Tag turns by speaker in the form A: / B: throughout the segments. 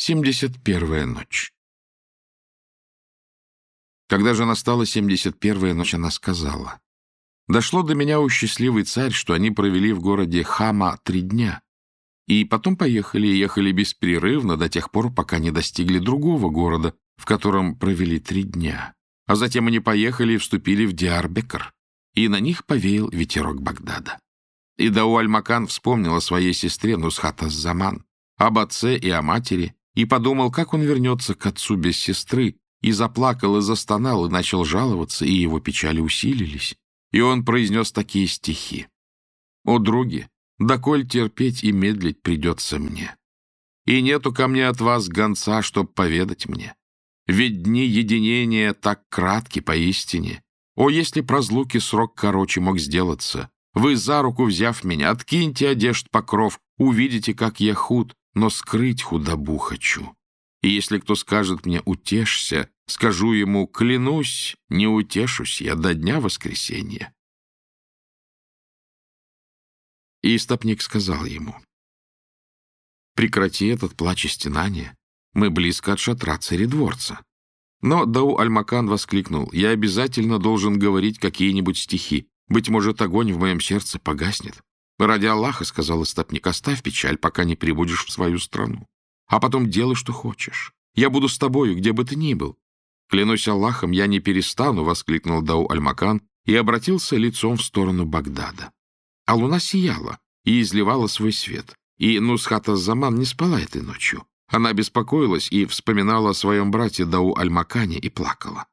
A: Семьдесят первая ночь. Когда же настала семьдесят первая ночь, она сказала, «Дошло до меня, у счастливый царь, что они провели в городе Хама три дня, и потом поехали, ехали беспрерывно до тех пор, пока не достигли другого города, в котором провели три дня. А затем они поехали и вступили в Диарбекр, и на них повеял ветерок Багдада. И Дауаль-Макан вспомнил о своей сестре Нусхат-Заман, об отце и о матери, и подумал, как он вернется к отцу без сестры, и заплакал и застонал, и начал жаловаться, и его печали усилились. И он произнес такие стихи. «О, други, доколь терпеть и медлить придется мне? И нету ко мне от вас гонца, чтоб поведать мне. Ведь дни единения так кратки поистине. О, если б разлуки срок короче мог сделаться! Вы, за руку взяв меня, откиньте одежд покров, увидите, как я худ, но скрыть худобу хочу. И если кто скажет мне «утешься», скажу ему «клянусь, не утешусь я до дня воскресенья». И истопник сказал ему, «Прекрати этот плач и стенание, мы близко от шатра царедворца». Но Дау Альмакан воскликнул, «Я обязательно должен говорить какие-нибудь стихи. Быть может, огонь в моем сердце погаснет. «Ради Аллаха, — сказал истопник, — оставь печаль, пока не прибудешь в свою страну. А потом делай, что хочешь. Я буду с тобою, где бы ты ни был». «Клянусь Аллахом, я не перестану!» — воскликнул Дау Альмакан и обратился лицом в сторону Багдада. А луна сияла и изливала свой свет. И Нусхата Заман не спала этой ночью. Она беспокоилась и вспоминала о своем брате Дау Аль-Макане и плакала.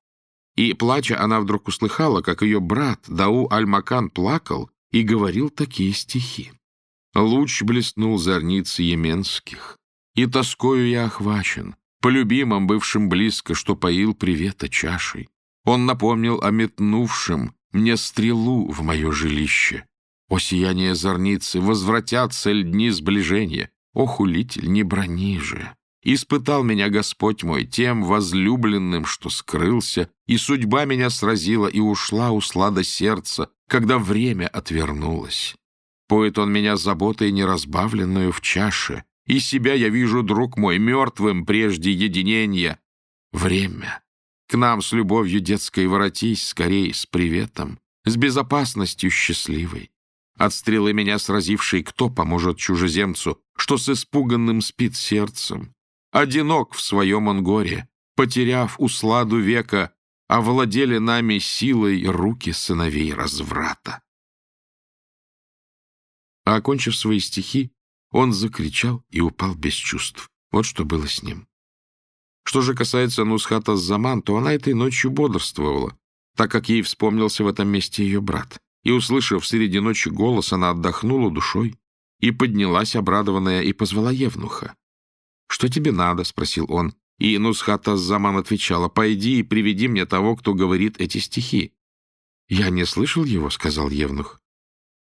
A: И, плача, она вдруг услыхала, как ее брат Дау Аль-Макан плакал и говорил такие стихи. «Луч блеснул зорницы еменских, и тоскою я охвачен, по любимым бывшим близко, что поил привета чашей. Он напомнил о метнувшем мне стрелу в мое жилище. О сияние зорницы, возвратятся ль дни сближения? О, хулитель, не брони же! Испытал меня Господь мой тем возлюбленным, что скрылся, и судьба меня сразила и ушла у слада сердца, когда время отвернулось. Поет он меня заботой неразбавленную в чаше, и себя я вижу, друг мой, мертвым прежде единения. Время. К нам с любовью детской воротись, скорей, с приветом, с безопасностью счастливой. От стрелы меня сразившей кто поможет чужеземцу, что с испуганным спит сердцем? Одинок в своем он горе, потеряв усладу века, овладели нами силой руки сыновей разврата. А окончив свои стихи, он закричал и упал без чувств. Вот что было с ним. Что же касается Нусхата Заман, то она этой ночью бодрствовала, так как ей вспомнился в этом месте ее брат. И, услышав среди ночи голос, она отдохнула душой и поднялась, обрадованная, и позвала Евнуха. «Что тебе надо?» — спросил он. И Нусхата Заман отвечала, «Пойди и приведи мне того, кто говорит эти стихи». «Я не слышал его», — сказал Евнух.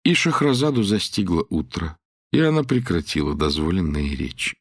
A: И Шахразаду застигло утро, и она прекратила дозволенные речи.